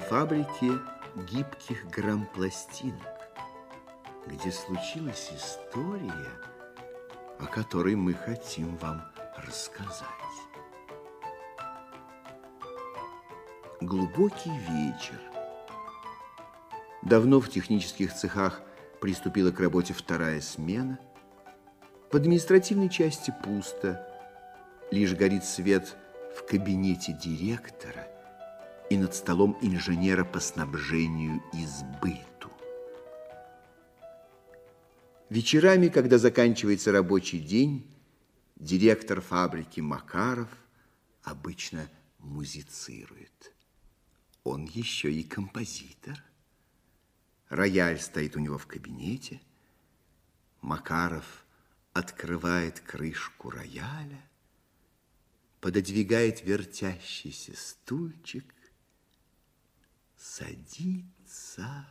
фабрике гибких грампластинок, где случилась история, о которой мы хотим вам рассказать. Глубокий вечер. Давно в технических цехах приступила к работе вторая смена. В административной части пусто. Лишь горит свет в кабинете директора и над столом инженера по снабжению и сбыту. Вечерами, когда заканчивается рабочий день, директор фабрики Макаров обычно музицирует. Он еще и композитор. Рояль стоит у него в кабинете. Макаров открывает крышку рояля, пододвигает вертящийся стульчик, садится.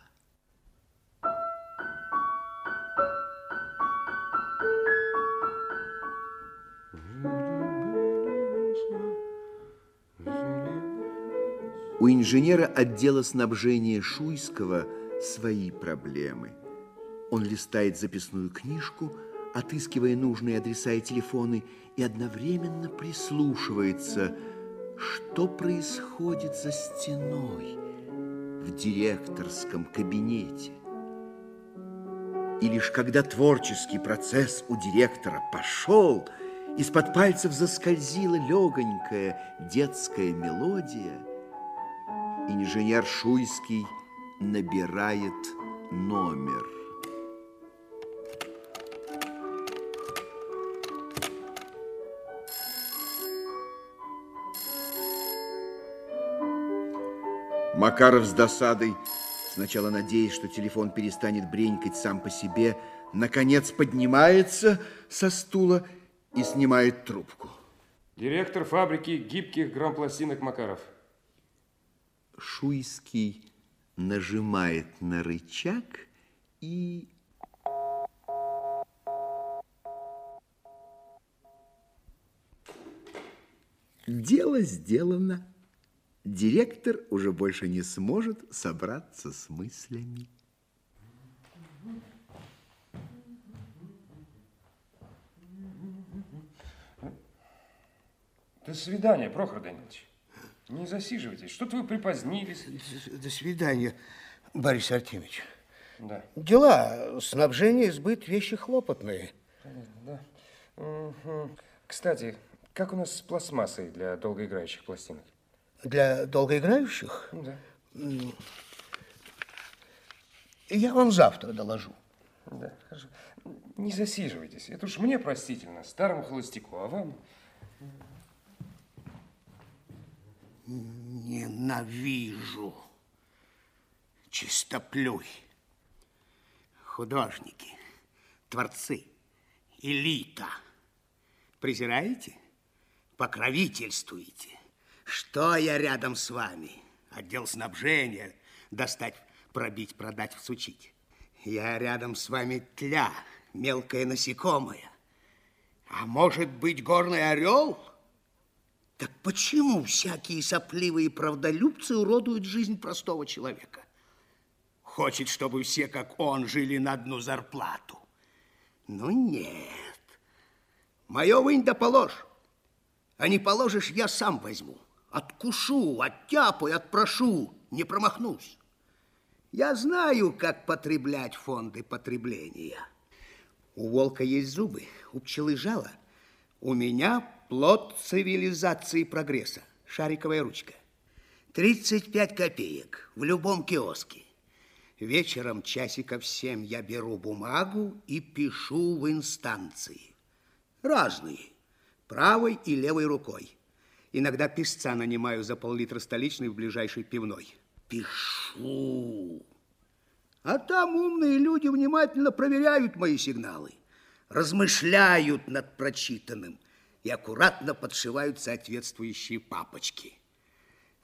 У инженера отдела снабжения Шуйского свои проблемы. Он листает записную книжку, отыскивая нужные адреса и телефоны, и одновременно прислушивается, что происходит за стеной в директорском кабинете. И лишь когда творческий процесс у директора пошел, из-под пальцев заскользила легонькая детская мелодия – инженер Шуйский набирает номер. Макаров с досадой, сначала надеясь, что телефон перестанет бренькать сам по себе, наконец поднимается со стула и снимает трубку. Директор фабрики гибких грампластинок Макаров. Шуйский нажимает на рычаг и... Дело сделано. Директор уже больше не сможет собраться с мыслями. До свидания, Прохор Данилович. Не засиживайтесь. Что-то вы припозднились. До свидания, Борис Артемьевич. Да. Дела, снабжение, сбыт, вещи хлопотные. Понятно, да. Угу. Кстати, как у нас с пластмассой для долгоиграющих пластинок? Для долгоиграющих? Да. Я вам завтра доложу. Да, хорошо. Не засиживайтесь. Это уж мне простительно, старому холостяку, а вам... Ненавижу чистоплюй. Художники, творцы, элита. Презираете? Покровительствуете. Что я рядом с вами? Отдел снабжения. Достать, пробить, продать, всучить. Я рядом с вами тля, мелкое насекомое. А может быть, горный орел? Так почему всякие сопливые правдолюбцы уродуют жизнь простого человека? Хочет, чтобы все, как он, жили на одну зарплату. Ну, нет. Мое вынь да положь. А не положишь, я сам возьму. Откушу, оттяпаю, отпрошу, не промахнусь. Я знаю, как потреблять фонды потребления. У волка есть зубы, у пчелы жало. У меня Плод цивилизации прогресса. Шариковая ручка. 35 копеек в любом киоске. Вечером часиков семь я беру бумагу и пишу в инстанции. Разные. Правой и левой рукой. Иногда писца нанимаю за пол-литра столичной в ближайшей пивной. Пишу. А там умные люди внимательно проверяют мои сигналы. Размышляют над прочитанным – и аккуратно подшивают соответствующие папочки.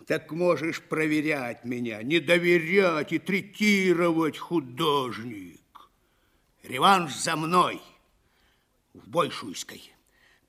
Так можешь проверять меня, не доверять и третировать, художник. Реванш за мной в Большуйской.